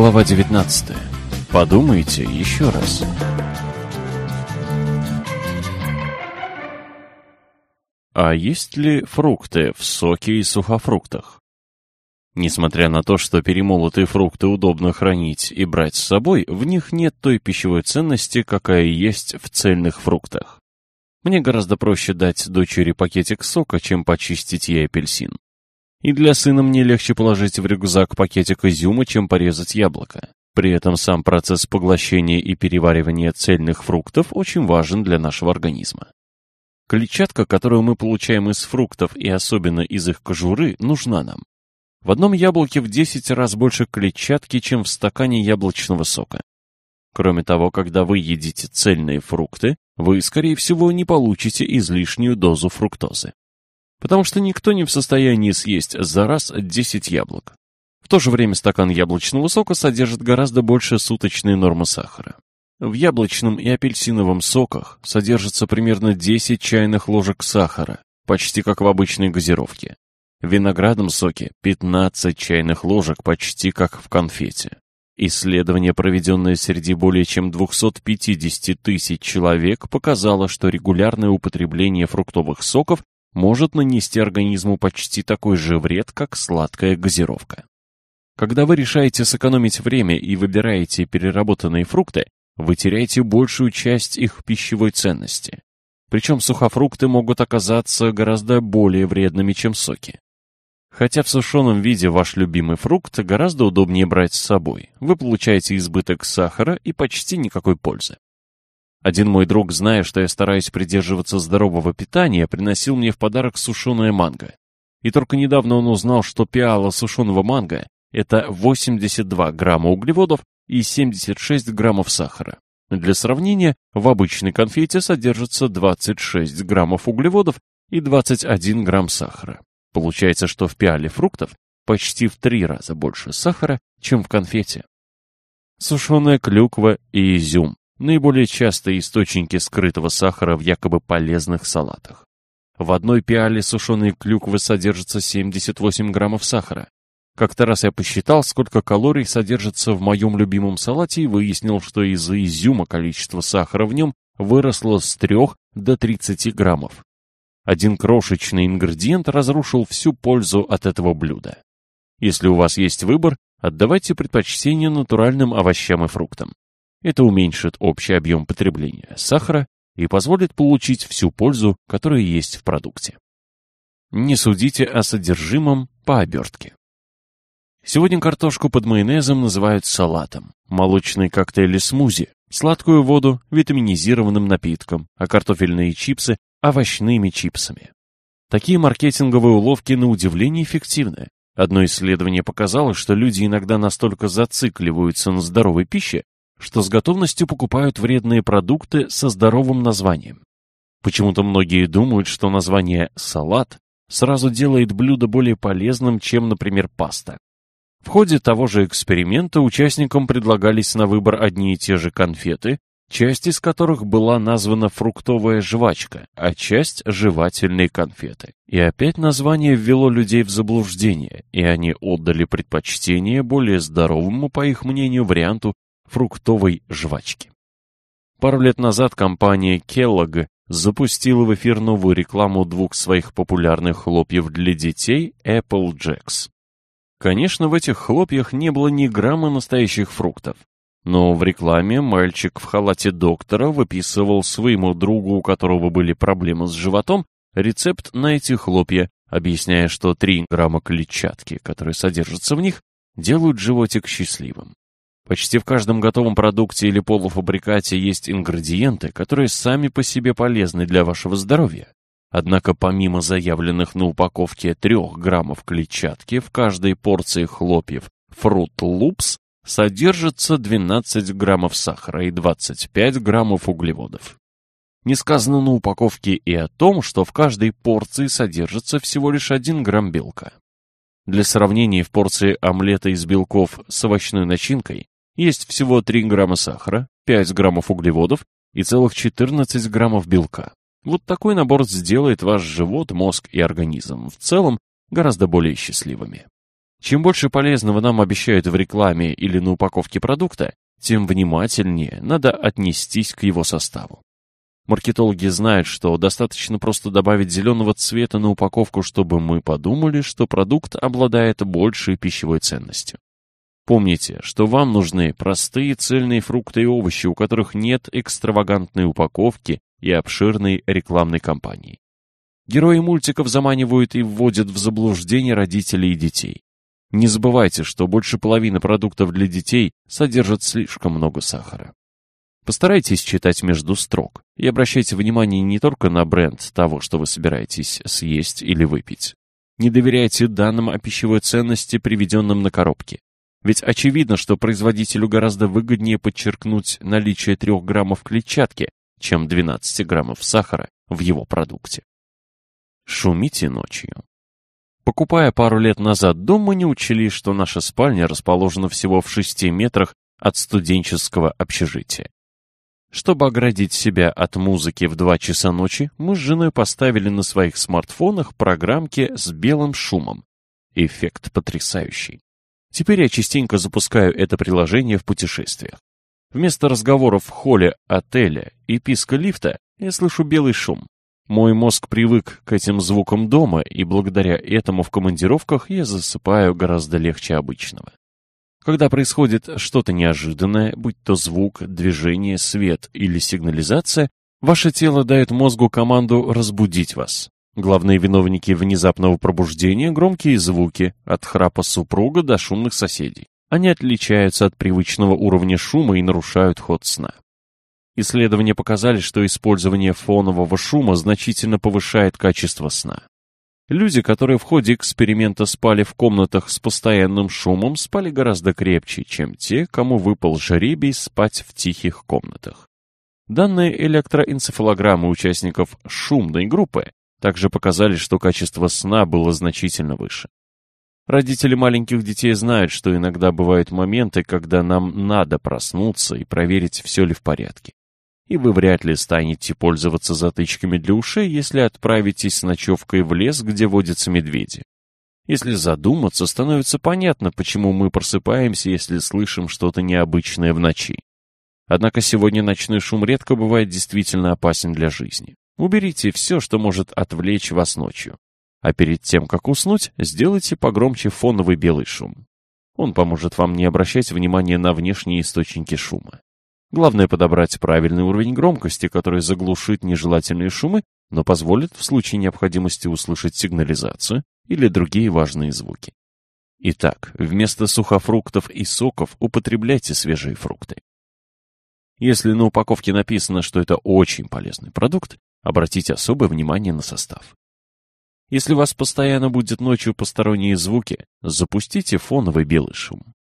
Глава 19. Подумайте еще раз. А есть ли фрукты в соке и сухофруктах? Несмотря на то, что перемолотые фрукты удобно хранить и брать с собой, в них нет той пищевой ценности, какая есть в цельных фруктах. Мне гораздо проще дать дочери пакетик сока, чем почистить ей апельсин. И для сына мне легче положить в рюкзак пакетик изюма, чем порезать яблоко. При этом сам процесс поглощения и переваривания цельных фруктов очень важен для нашего организма. Клетчатка, которую мы получаем из фруктов и особенно из их кожуры, нужна нам. В одном яблоке в 10 раз больше клетчатки, чем в стакане яблочного сока. Кроме того, когда вы едите цельные фрукты, вы, скорее всего, не получите излишнюю дозу фруктозы. Потому что никто не в состоянии съесть за раз 10 яблок. В то же время стакан яблочного сока содержит гораздо больше суточной нормы сахара. В яблочном и апельсиновом соках содержится примерно 10 чайных ложек сахара, почти как в обычной газировке. В виноградном соке 15 чайных ложек, почти как в конфете. Исследование, проведенное среди более чем 250 тысяч человек, показало, что регулярное употребление фруктовых соков может нанести организму почти такой же вред, как сладкая газировка. Когда вы решаете сэкономить время и выбираете переработанные фрукты, вы теряете большую часть их пищевой ценности. Причем сухофрукты могут оказаться гораздо более вредными, чем соки. Хотя в сушеном виде ваш любимый фрукт гораздо удобнее брать с собой. Вы получаете избыток сахара и почти никакой пользы. Один мой друг, зная, что я стараюсь придерживаться здорового питания, приносил мне в подарок сушеное манго. И только недавно он узнал, что пиала сушеного манго – это 82 грамма углеводов и 76 граммов сахара. Для сравнения, в обычной конфете содержится 26 граммов углеводов и 21 грамм сахара. Получается, что в пиале фруктов почти в три раза больше сахара, чем в конфете. Сушеная клюква и изюм – наиболее частые источники скрытого сахара в якобы полезных салатах. В одной пиале сушеной клюквы содержится 78 граммов сахара. Как-то раз я посчитал, сколько калорий содержится в моем любимом салате и выяснил, что из-за изюма количество сахара в нем выросло с 3 до 30 граммов. Один крошечный ингредиент разрушил всю пользу от этого блюда. Если у вас есть выбор, отдавайте предпочтение натуральным овощам и фруктам. Это уменьшит общий объем потребления сахара и позволит получить всю пользу, которая есть в продукте. Не судите о содержимом по обертке. Сегодня картошку под майонезом называют салатом, молочный коктейль и смузи, сладкую воду витаминизированным напитком, а картофельные чипсы овощными чипсами. Такие маркетинговые уловки на удивление эффективны. Одно исследование показало, что люди иногда настолько зацикливаются на здоровой пище, что с готовностью покупают вредные продукты со здоровым названием. Почему-то многие думают, что название «салат» сразу делает блюдо более полезным, чем, например, паста. В ходе того же эксперимента участникам предлагались на выбор одни и те же конфеты, часть из которых была названа фруктовая жвачка, а часть — жевательные конфеты. И опять название ввело людей в заблуждение, и они отдали предпочтение более здоровому, по их мнению, варианту фруктовой жвачки. Пару лет назад компания Kellogg запустила в эфир новую рекламу двух своих популярных хлопьев для детей Apple Jacks. Конечно, в этих хлопьях не было ни грамма настоящих фруктов, но в рекламе мальчик в халате доктора выписывал своему другу, у которого были проблемы с животом, рецепт на эти хлопья, объясняя, что 3 грамма клетчатки, которые содержатся в них, делают животик счастливым. Почти в каждом готовом продукте или полуфабрикате есть ингредиенты, которые сами по себе полезны для вашего здоровья. Однако помимо заявленных на упаковке 3 граммов клетчатки в каждой порции хлопьев Fruit Loops содержится 12 граммов сахара и 25 граммов углеводов. Не сказано на упаковке и о том, что в каждой порции содержится всего лишь 1 грамм белка. Для сравнения, в порции омлета из белков с овощной начинкой есть всего 3 грамма сахара, 5 граммов углеводов и целых 14 граммов белка. Вот такой набор сделает ваш живот, мозг и организм в целом гораздо более счастливыми. Чем больше полезного нам обещают в рекламе или на упаковке продукта, тем внимательнее надо отнестись к его составу. Маркетологи знают, что достаточно просто добавить зеленого цвета на упаковку, чтобы мы подумали, что продукт обладает большей пищевой ценностью. Помните, что вам нужны простые цельные фрукты и овощи, у которых нет экстравагантной упаковки и обширной рекламной кампании. Герои мультиков заманивают и вводят в заблуждение родителей и детей. Не забывайте, что больше половины продуктов для детей содержат слишком много сахара. Постарайтесь читать между строк и обращайте внимание не только на бренд того, что вы собираетесь съесть или выпить. Не доверяйте данным о пищевой ценности, приведенным на коробке. Ведь очевидно, что производителю гораздо выгоднее подчеркнуть наличие 3 граммов клетчатки, чем 12 граммов сахара в его продукте. Шумите ночью. Покупая пару лет назад дом, мы не учли, что наша спальня расположена всего в 6 метрах от студенческого общежития. Чтобы оградить себя от музыки в 2 часа ночи, мы с женой поставили на своих смартфонах программки с белым шумом. Эффект потрясающий. Теперь я частенько запускаю это приложение в путешествиях. Вместо разговоров в холле отеля и писка лифта я слышу белый шум. Мой мозг привык к этим звукам дома, и благодаря этому в командировках я засыпаю гораздо легче обычного. Когда происходит что-то неожиданное, будь то звук, движение, свет или сигнализация, ваше тело дает мозгу команду разбудить вас. Главные виновники внезапного пробуждения – громкие звуки, от храпа супруга до шумных соседей. Они отличаются от привычного уровня шума и нарушают ход сна. Исследования показали, что использование фонового шума значительно повышает качество сна. Люди, которые в ходе эксперимента спали в комнатах с постоянным шумом, спали гораздо крепче, чем те, кому выпал жребий спать в тихих комнатах. Данные электроэнцефалограммы участников шумной группы также показали, что качество сна было значительно выше. Родители маленьких детей знают, что иногда бывают моменты, когда нам надо проснуться и проверить, все ли в порядке и вы вряд ли станете пользоваться затычками для ушей, если отправитесь с ночевкой в лес, где водятся медведи. Если задуматься, становится понятно, почему мы просыпаемся, если слышим что-то необычное в ночи. Однако сегодня ночной шум редко бывает действительно опасен для жизни. Уберите все, что может отвлечь вас ночью. А перед тем, как уснуть, сделайте погромче фоновый белый шум. Он поможет вам не обращать внимания на внешние источники шума. Главное подобрать правильный уровень громкости, который заглушит нежелательные шумы, но позволит в случае необходимости услышать сигнализацию или другие важные звуки. Итак, вместо сухофруктов и соков употребляйте свежие фрукты. Если на упаковке написано, что это очень полезный продукт, обратите особое внимание на состав. Если вас постоянно будет ночью посторонние звуки, запустите фоновый белый шум.